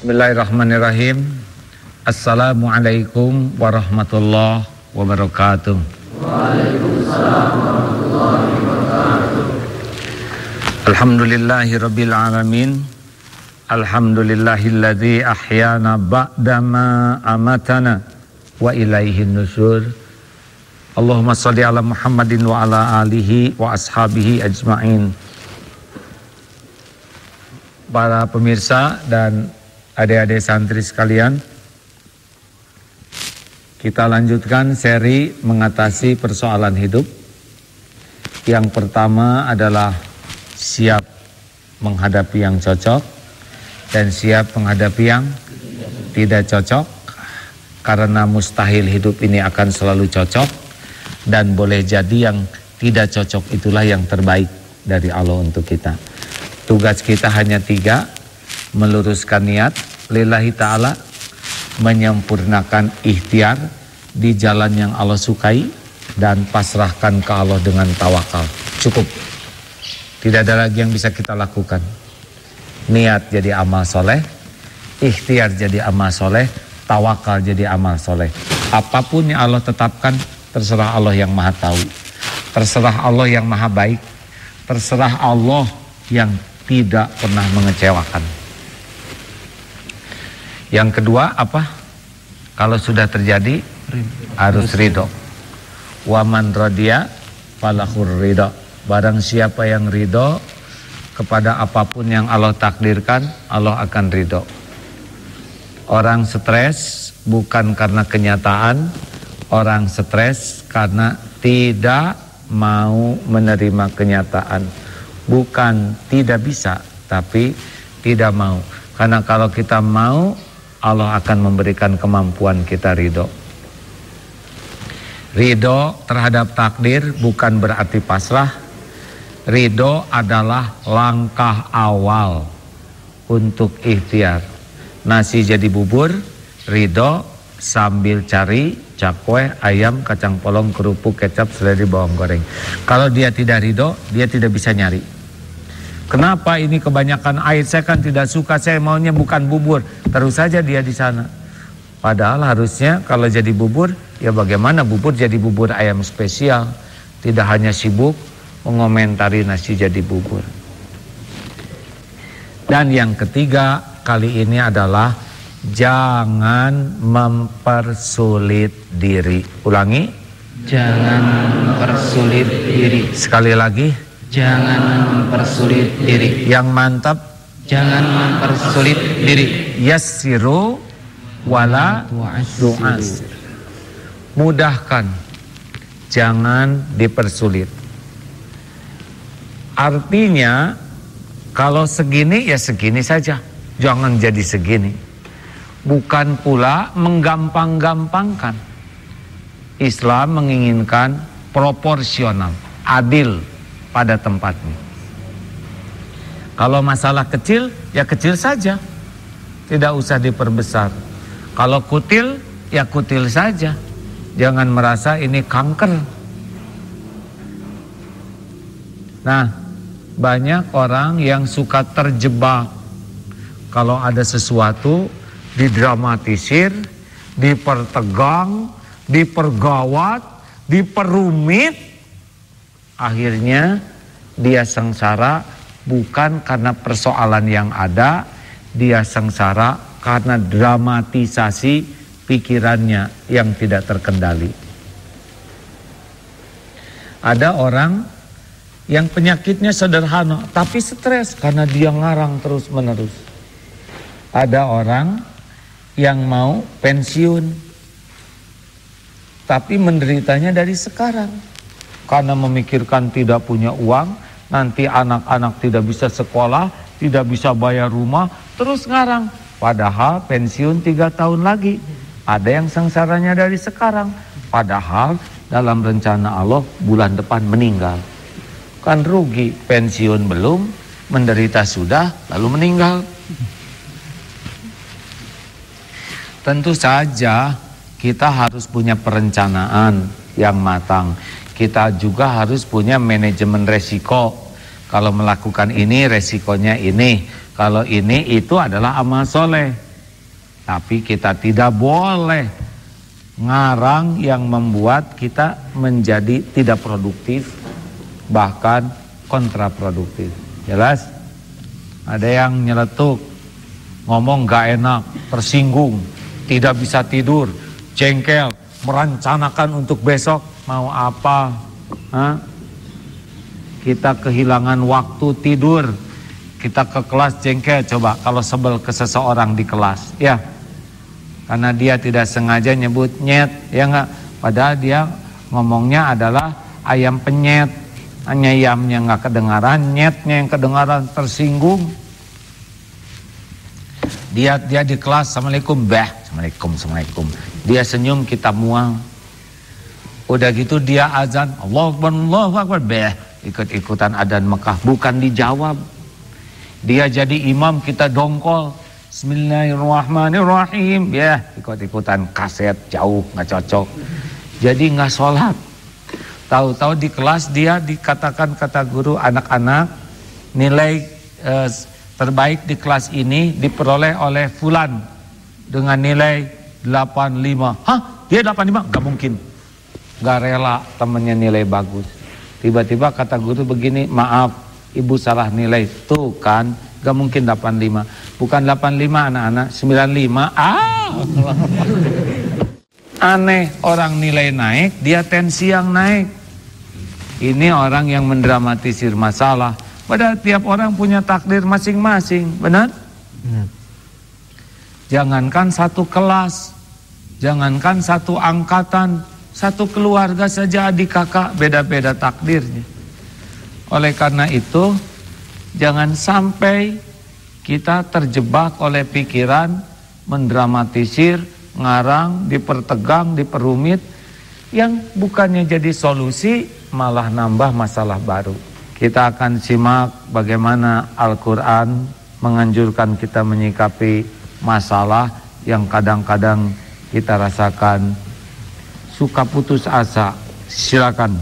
Bismillahirrahmanirrahim. Assalamualaikum warahmatullahi wabarakatuh. Waalaikumsalam warahmatullahi wabarakatuh. Alamin. Alhamdulillahilladzi ahyana ba'dama amatana wa ilaihin nusur. Allahumma salli ala Muhammadin wa ala alihi wa ashabihi ajma'in. Para pemirsa dan adik-adik santri sekalian, kita lanjutkan seri mengatasi persoalan hidup. Yang pertama adalah siap menghadapi yang cocok dan siap menghadapi yang tidak cocok karena mustahil hidup ini akan selalu cocok dan boleh jadi yang tidak cocok itulah yang terbaik dari Allah untuk kita. Tugas kita hanya tiga, meluruskan niat, lillahi ta'ala, menyempurnakan ikhtiar di jalan yang Allah sukai, dan pasrahkan ke Allah dengan tawakal. Cukup. Tidak ada lagi yang bisa kita lakukan. Niat jadi amal soleh, ikhtiar jadi amal soleh, tawakal jadi amal soleh. Apa pun yang Allah tetapkan, terserah Allah yang maha tahu. Terserah Allah yang maha baik. Terserah Allah yang tidak pernah mengecewakan. Yang kedua apa? Kalau sudah terjadi harus ridho. Waman rodia falahur ridho. Barang siapa yang ridho kepada apa pun yang Allah takdirkan, Allah akan ridho. Orang stres bukan karena kenyataan, orang stres karena tidak mau menerima kenyataan. Bukan tidak bisa, tapi tidak mau. Karena kalau kita mau, Allah akan memberikan kemampuan kita ridho. Ridho terhadap takdir bukan berarti pasrah. Ridho adalah langkah awal untuk ikhtiar. Nasi jadi bubur, ridho sambil cari cakwe, ayam, kacang polong, kerupuk, kecap, seledri, bawang goreng. Kalau dia tidak ridho, dia tidak bisa nyari. Kenapa ini kebanyakan air? Saya kan tidak suka, saya maunya bukan bubur. Terus saja dia di sana. Padahal harusnya kalau jadi bubur, ya bagaimana bubur jadi bubur ayam spesial. Tidak hanya sibuk mengomentari nasi jadi bubur. Dan yang ketiga kali ini adalah jangan mempersulit diri. Ulangi. Jangan mempersulit diri. Sekali lagi. Jangan mempersulit diri. Yang mantap. Jangan mempersulit diri. Yassiru wala du'as. Mudahkan. Jangan dipersulit. Artinya kalau segini ya segini saja. Jangan jadi segini. Bukan pula menggampang-gampangkan. Islam menginginkan proporsional, adil pada tempatnya. Kalau masalah kecil, ya kecil saja. Tidak usah diperbesar. Kalau kutil, ya kutil saja. Jangan merasa ini kanker. Nah, banyak orang yang suka terjebak. Kalau ada sesuatu didramatisir, dipertegang, dipergawat, diperumit, akhirnya dia sengsara bukan karena persoalan yang ada, dia sengsara karena dramatisasi pikirannya yang tidak terkendali. Ada orang yang penyakitnya sederhana tapi stres karena dia ngarang terus-menerus. Ada orang yang mau pensiun tapi menderitanya dari sekarang karena memikirkan tidak punya uang, nanti anak-anak tidak bisa sekolah, tidak bisa bayar rumah, terus ngarang. Padahal pensiun tiga tahun lagi. Ada yang sengsaranya dari sekarang. Padahal dalam rencana Allah bulan depan meninggal. Kan rugi, pensiun belum, menderita sudah, lalu meninggal. Tentu saja kita harus punya perencanaan yang matang. Kita juga harus punya manajemen resiko. Kalau melakukan ini resikonya ini, kalau ini itu adalah amal soleh. Tapi kita tidak boleh ngarang yang membuat kita menjadi tidak produktif, bahkan kontraproduktif. Jelas? Ada yang nyeletuk, ngomong gak enak, tersinggung, tidak bisa tidur, jengkel, merencanakan untuk besok mau apa? Hah? Kita kehilangan waktu tidur, kita ke kelas jengkel coba kalau sebel ke seseorang di kelas, ya. Karena dia tidak sengaja nyebut nyet, ya enggak? Padahal dia ngomongnya adalah ayam penyet. Hanya ayamnya enggak kedengaran, nyetnya yang kedengaran tersinggung. Dia dia di kelas, Assalamualaikum, bah, Assalamualaikum, Assalamualaikum. Dia senyum, kita mual. Udah gitu dia azan, Allah Akbar, Allah Akbar, bah, ikut-ikutan adan Mekah, bukan dijawab. Dia jadi imam kita dongkol. Bismillahirrahmanirrahim. Ya, ikut-ikutan kaset jauh nggak cocok. Jadi nggak sholat. Tahu-tahu di kelas dia dikatakan kata guru anak-anak nilai eh, terbaik di kelas ini diperoleh oleh Fulan dengan nilai 85. Hah? Dia 85? Gak mungkin. Gak rela temennya nilai bagus. Tiba-tiba kata guru begini, maaf ibu salah nilai. Tuh kan, gak mungkin 85. Bukan 85 anak-anak, 95. Ah! Aneh, orang nilai naik, dia tensi yang naik. Ini orang yang mendramatisir masalah. Padahal tiap orang punya takdir masing-masing, benar? Benar. Jangankan satu kelas, jangankan satu angkatan, satu keluarga saja adik kakak beda-beda takdirnya. Oleh karena itu, jangan sampai kita terjebak oleh pikiran mendramatisir, ngarang, dipertegang, diperumit yang bukannya jadi solusi malah nambah masalah baru. Kita akan simak bagaimana Al-Qur'an menganjurkan kita menyikapi masalah yang kadang-kadang kita rasakan suka putus asa. Silakan.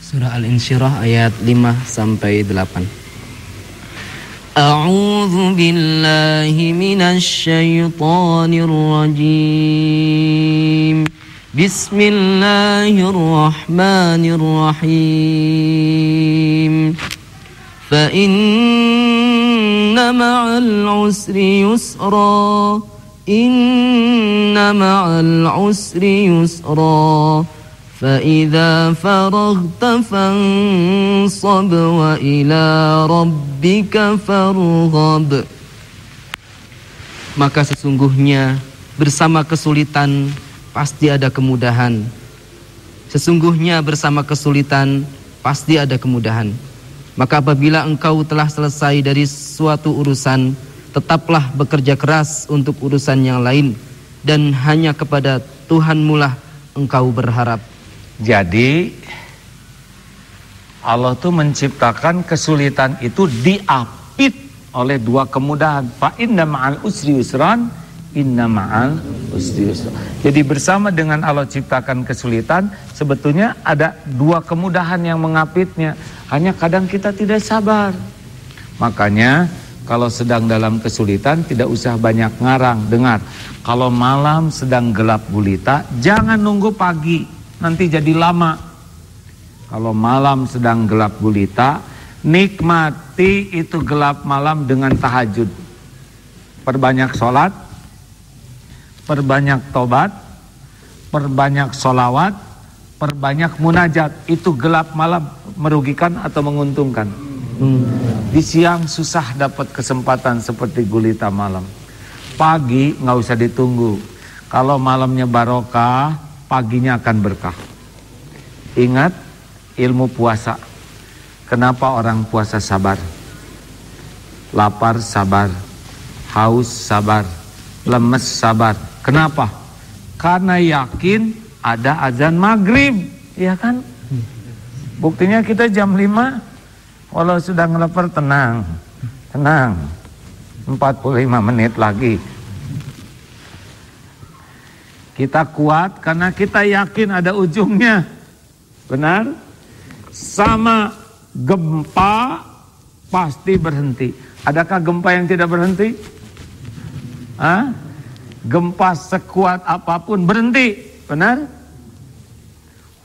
Surah Al-Insyirah ayat 5 sampai 8. أعوذ بالله من الشيطان الرجيم بسم الله الرحمن الرحيم فإن مع العسر يسرا إن مع العسر يسرا فإذا فرغت فانصب وإلى ربك فارغب Maka sesungguhnya bersama kesulitan pasti ada kemudahan Sesungguhnya bersama kesulitan pasti ada kemudahan Maka apabila engkau telah selesai dari suatu urusan Tetaplah bekerja keras untuk urusan yang lain Dan hanya kepada Tuhanmu lah engkau berharap Jadi Allah tuh menciptakan kesulitan itu diapit oleh dua kemudahan. Fa inna ma'al usri yusran, inna ma'al usri yusran. Jadi bersama dengan Allah ciptakan kesulitan, sebetulnya ada dua kemudahan yang mengapitnya. Hanya kadang kita tidak sabar. Makanya kalau sedang dalam kesulitan tidak usah banyak ngarang. Dengar, kalau malam sedang gelap gulita, jangan nunggu pagi nanti jadi lama. Kalau malam sedang gelap gulita, nikmati itu gelap malam dengan tahajud. Perbanyak sholat, perbanyak tobat, perbanyak sholawat, perbanyak munajat. Itu gelap malam merugikan atau menguntungkan? Hmm. Di siang susah dapat kesempatan seperti gulita malam. Pagi nggak usah ditunggu. Kalau malamnya barokah, paginya akan berkah. Ingat ilmu puasa. Kenapa orang puasa sabar? Lapar sabar, haus sabar, lemes sabar. Kenapa? Karena yakin ada azan maghrib, ya kan? Buktinya kita jam 5 Walau sudah ngelapar tenang Tenang 45 menit lagi kita kuat karena kita yakin ada ujungnya. Benar? Sama gempa pasti berhenti. Adakah gempa yang tidak berhenti? Hah? Gempa sekuat apa pun berhenti. Benar?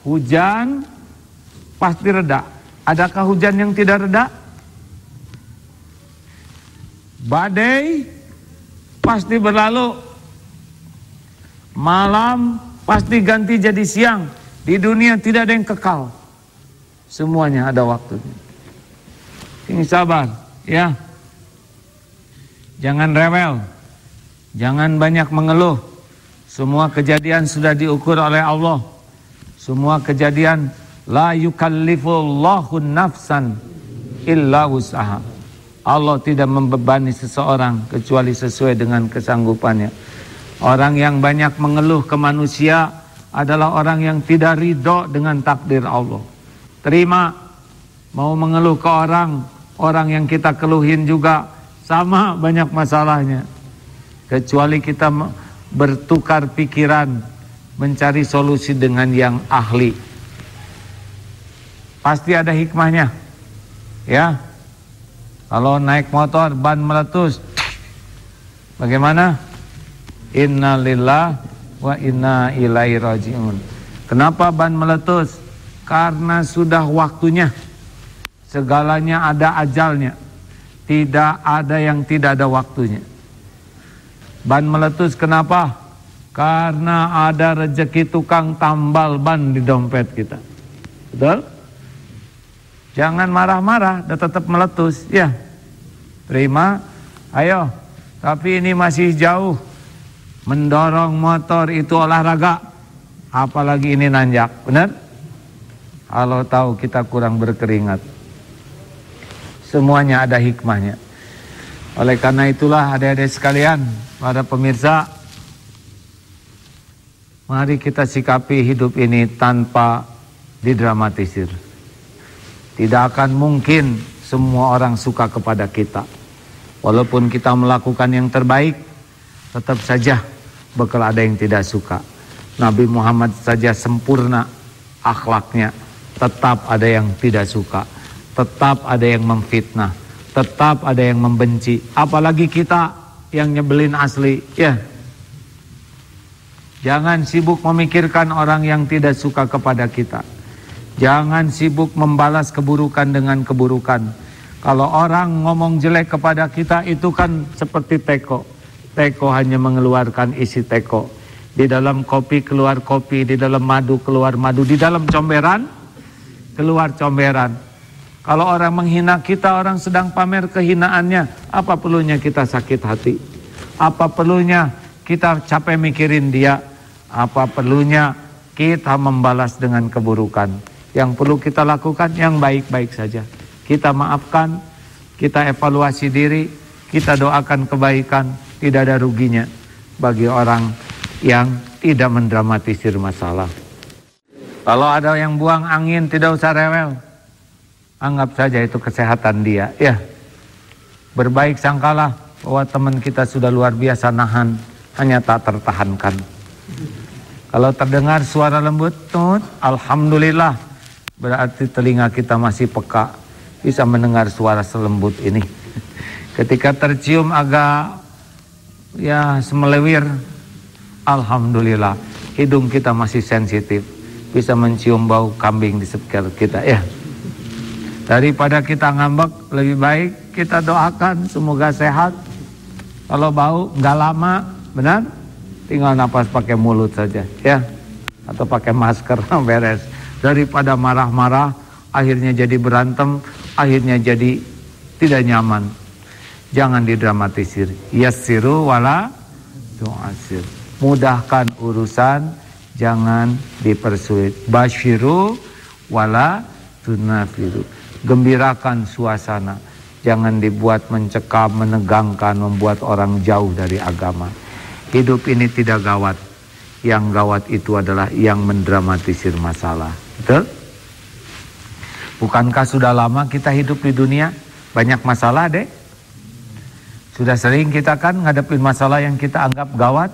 Hujan pasti reda. Adakah hujan yang tidak reda? Badai pasti berlalu. Malam pasti ganti jadi siang. Di dunia tidak ada yang kekal. Semuanya ada waktunya. Ini sabar, ya. Jangan rewel. Jangan banyak mengeluh. Semua kejadian sudah diukur oleh Allah. Semua kejadian la yukallifullahu nafsan illa usaha. Allah tidak membebani seseorang kecuali sesuai dengan kesanggupannya. Orang yang banyak mengeluh ke manusia adalah orang yang tidak ridho dengan takdir Allah. Terima, mau mengeluh ke orang, orang yang kita keluhin juga sama banyak masalahnya. Kecuali kita bertukar pikiran, mencari solusi dengan yang ahli. Pasti ada hikmahnya. Ya, kalau naik motor ban meletus Bagaimana? Inna lillah wa inna ilaihi rajiun Kenapa ban meletus? Karena sudah waktunya Segalanya ada ajalnya Tidak ada yang tidak ada waktunya Ban meletus kenapa? Karena ada rezeki tukang tambal ban di dompet kita Betul? Jangan marah-marah, dan tetap meletus. Ya, terima. Ayo, tapi ini masih jauh. Mendorong motor itu olahraga. Apalagi ini nanjak, benar? Kalau tahu kita kurang berkeringat. Semuanya ada hikmahnya. Oleh karena itulah adik-adik sekalian, para pemirsa, mari kita sikapi hidup ini tanpa didramatisir. Tidak akan mungkin semua orang suka kepada kita. Walaupun kita melakukan yang terbaik, tetap saja bakal ada yang tidak suka. Nabi Muhammad saja sempurna akhlaknya, tetap ada yang tidak suka. Tetap ada yang memfitnah, tetap ada yang membenci. Apalagi kita yang nyebelin asli, ya. Jangan sibuk memikirkan orang yang tidak suka kepada kita. Jangan sibuk membalas keburukan dengan keburukan. Kalau orang ngomong jelek kepada kita itu kan seperti teko. Teko hanya mengeluarkan isi teko. Di dalam kopi keluar kopi, di dalam madu keluar madu, di dalam comberan keluar comberan. Kalau orang menghina kita, orang sedang pamer kehinaannya, apa perlunya kita sakit hati? Apa perlunya kita capek mikirin dia? Apa perlunya kita membalas dengan keburukan? Yang perlu kita lakukan yang baik-baik saja. Kita maafkan, kita evaluasi diri, kita doakan kebaikan, tidak ada ruginya bagi orang yang tidak mendramatisir masalah. Kalau ada yang buang angin tidak usah rewel. Anggap saja itu kesehatan dia. Ya. Berbaik sangkalah bahwa teman kita sudah luar biasa nahan, hanya tak tertahankan. Kalau terdengar suara lembut, tut, alhamdulillah Berarti telinga kita masih peka Bisa mendengar suara selembut ini. Ketika tercium agak Ya semelewir Alhamdulillah Hidung kita masih sensitif Bisa mencium bau kambing di sekitar kita ya. Daripada kita ngambek Lebih baik kita doakan Semoga sehat. Kalau bau nggak lama Benar? Tinggal napas pakai mulut saja ya. Atau pakai masker beres daripada marah-marah akhirnya jadi berantem akhirnya jadi tidak nyaman. Jangan didramatisir. Yassiru wala tu'asir mudahkan urusan jangan dipersulit. Basyiru wala tunafiru. Gembirakan suasana. Jangan dibuat mencekam menegangkan membuat orang jauh dari agama. Hidup ini tidak gawat. Yang gawat itu adalah yang mendramatisir masalah Betul? Bukankah sudah lama kita hidup di dunia? Banyak masalah deh. Sudah sering kita kan ngadepin masalah yang kita anggap gawat.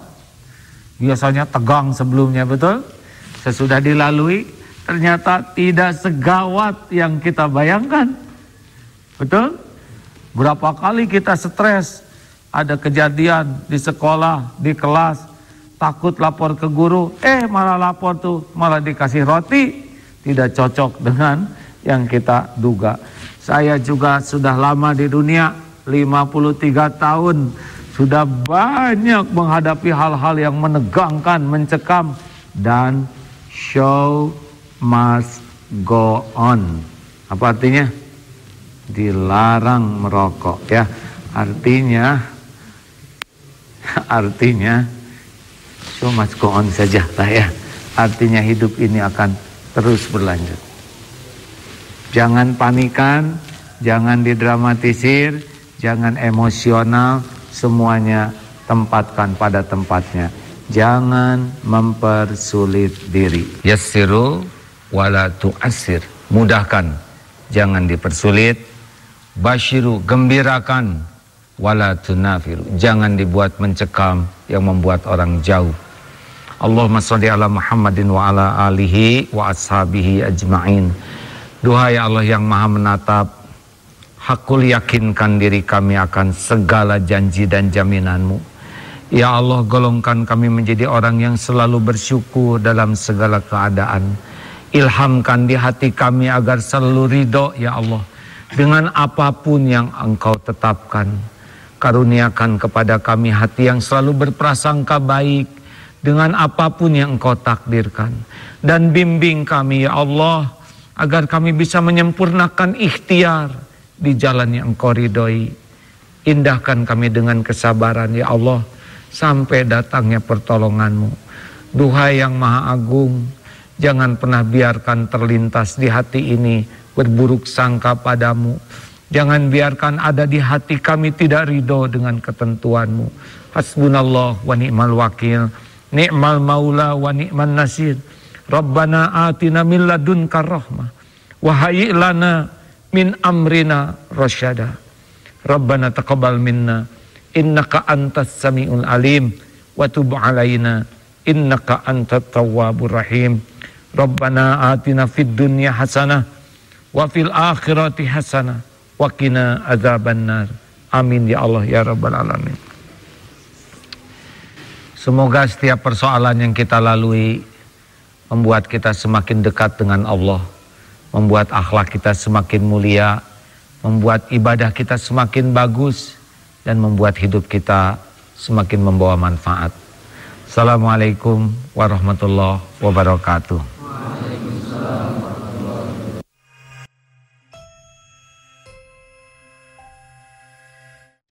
Biasanya tegang sebelumnya, betul? Sesudah dilalui, ternyata tidak segawat yang kita bayangkan. Betul? Berapa kali kita stres ada kejadian di sekolah, di kelas, takut lapor ke guru, eh malah lapor tuh, malah dikasih roti, tidak cocok dengan yang kita duga. Saya juga sudah lama di dunia, 53 tahun, sudah banyak menghadapi hal-hal yang menegangkan, mencekam, dan show must go on. Apa artinya? Dilarang merokok ya. Artinya artinya show must go on saja lah ya. Artinya hidup ini akan terus berlanjut. Jangan panikan, jangan didramatisir, jangan emosional, semuanya tempatkan pada tempatnya. Jangan mempersulit diri. Yassiru wala tu'assir. Mudahkan, jangan dipersulit. Bashiru, gembirakan. Wala tunafiru. Jangan dibuat mencekam yang membuat orang jauh. Allahumma salli ala Muhammadin wa ala alihi wa ashabihi ajma'in. Duhai Allah yang maha menatap, hakul yakinkan diri kami akan segala janji dan jaminanmu. Ya Allah golongkan kami menjadi orang yang selalu bersyukur dalam segala keadaan. Ilhamkan di hati kami agar selalu ridho ya Allah. Dengan apa pun yang engkau tetapkan. Karuniakan kepada kami hati yang selalu berprasangka baik. Dengan apa pun yang engkau takdirkan. Dan bimbing kami ya Allah. Agar kami bisa menyempurnakan ikhtiar di jalan yang engkau ridhoi. Indahkan kami dengan kesabaran ya Allah sampai datangnya pertolonganmu. Duhai yang maha agung, jangan pernah biarkan terlintas di hati ini berburuk sangka padamu. Jangan biarkan ada di hati kami tidak ridho dengan ketentuanmu. Hasbunallah wa ni'mal wakil, ni'mal maula wa ni'man nasir. Rabbana atina min ladunka rahmah, wa lana min amrina rasyada. Rabbana taqabbal minna. Innaka antas samiul alim. Wa tub alaina. Innaka antat tawwabur rahim. Rabbana atina fid dunya hasanah wa fil akhirati hasanah wa qina adzabannar. Amin ya Allah ya rabbal alamin Semoga setiap persoalan yang kita lalui membuat kita semakin dekat dengan Allah, membuat akhlak kita semakin mulia, membuat ibadah kita semakin bagus, dan membuat hidup kita semakin membawa manfaat. Assalamualaikum warahmatullahi wabarakatuh.